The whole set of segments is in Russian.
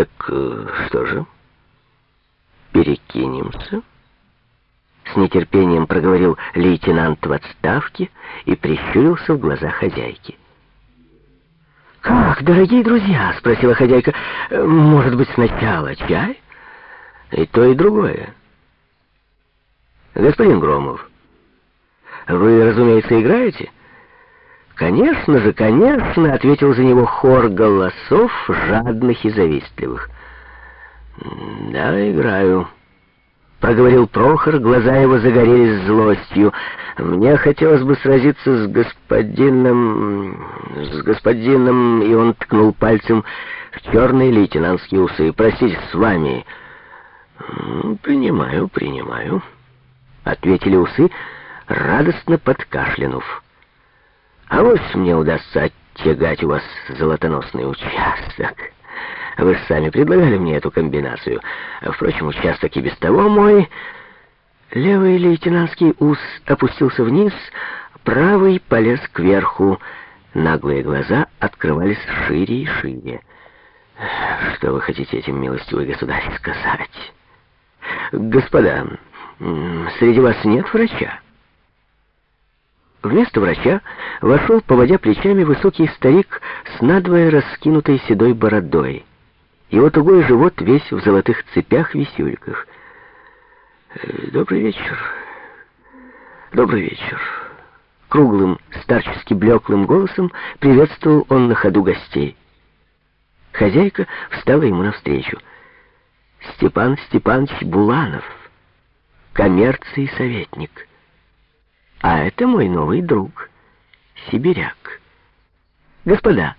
Так э, что же, перекинемся? С нетерпением проговорил лейтенант в отставке и прищурился в глаза хозяйки. «Как, дорогие друзья?» — спросила хозяйка. «Может быть, сначала чай?» «И то, и другое». «Господин Громов, вы, разумеется, играете?» «Конечно же, конечно!» — ответил за него хор голосов, жадных и завистливых. «Да, играю». — проговорил Прохор, глаза его загорелись злостью. «Мне хотелось бы сразиться с господином... с господином...» И он ткнул пальцем в черные лейтенантские усы. «Простите, с вами...» «Принимаю, принимаю», — ответили усы, радостно подкашлянув. «А вот мне удастся оттягать у вас золотоносный участок». Вы сами предлагали мне эту комбинацию. Впрочем, участок и без того мой... Левый лейтенантский ус опустился вниз, правый полез кверху. Наглые глаза открывались шире и шире. Что вы хотите этим, милостивый государь, сказать? Господа, среди вас нет врача? Вместо врача вошел, поводя плечами, высокий старик с надвое раскинутой седой бородой. Его тугой живот весь в золотых цепях-висюльках. Э, «Добрый вечер. Добрый вечер». Круглым, старчески блеклым голосом приветствовал он на ходу гостей. Хозяйка встала ему навстречу. Степан Степанович Буланов, коммерции советник. А это мой новый друг, сибиряк. Господа,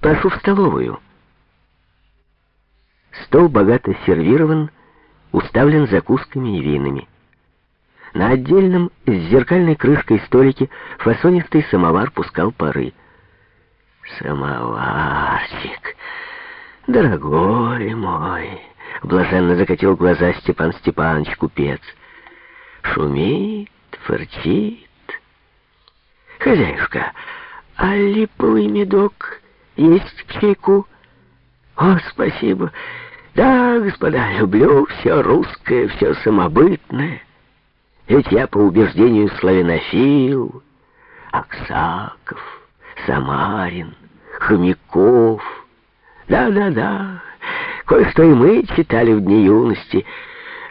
прошу в столовую. Стол богато сервирован, уставлен закусками и винами. На отдельном с зеркальной крышкой столике фасонистый самовар пускал пары. «Самоварчик, дорогой мой!» — блаженно закатил глаза Степан Степанович купец. «Шумит, фырчит. Хозяюшка, а липовый медок есть к чайку?» «О, спасибо!» Да, господа, люблю все русское, все самобытное. Ведь я по убеждению славянофил, Аксаков, Самарин, Хомяков. Да-да-да, кое-что и мы читали в дни юности.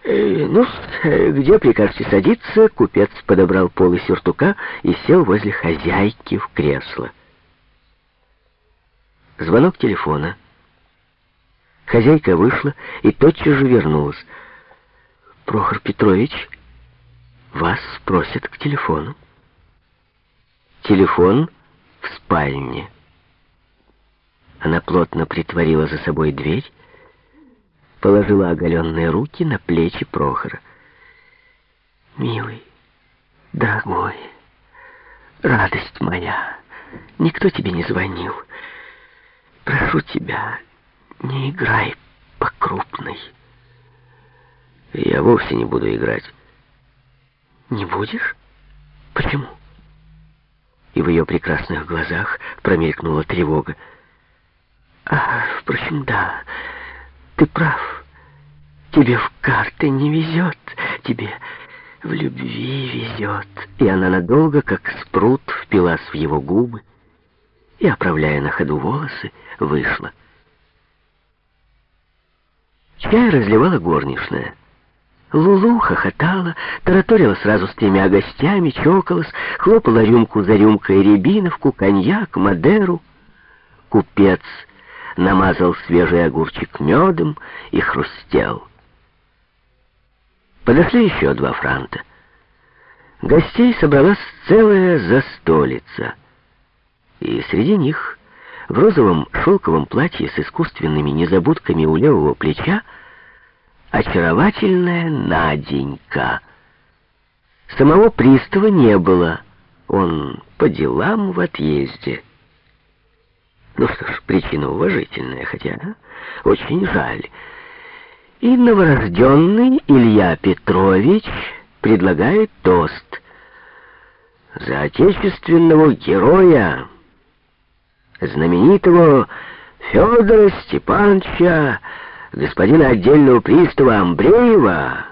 Э, ну, где прикажете садиться? Купец подобрал полы сюртука и сел возле хозяйки в кресло. Звонок телефона — Хозяйка вышла и тотчас же вернулась. «Прохор Петрович, вас просят к телефону». Телефон в спальне. Она плотно притворила за собой дверь, положила оголенные руки на плечи Прохора. «Милый, дорогой, радость моя, никто тебе не звонил. Прошу тебя, не играй по крупной. Я вовсе не буду играть. Не будешь? Почему? И в ее прекрасных глазах промелькнула тревога. А, впрочем, да, ты прав. Тебе в карты не везет, тебе в любви везет. И она надолго, как спрут, впилась в его губы и, оправляя на ходу волосы, вышла. Чай разливала горничная. Лулу хохотала, тараторила сразу с тремя гостями, чокалась, хлопала рюмку за рюмкой рябиновку, коньяк, мадеру. Купец намазал свежий огурчик медом и хрустел. Подошли еще два франта. Гостей собралась целая застолица. И среди них в розовом шелковом платье с искусственными незабудками у левого плеча очаровательная Наденька. Самого пристава не было, он по делам в отъезде. Ну что ж, причина уважительная, хотя очень жаль. И новорожденный Илья Петрович предлагает тост за отечественного героя, знаменитого Федора Степановича, господина отдельного пристава Амбреева,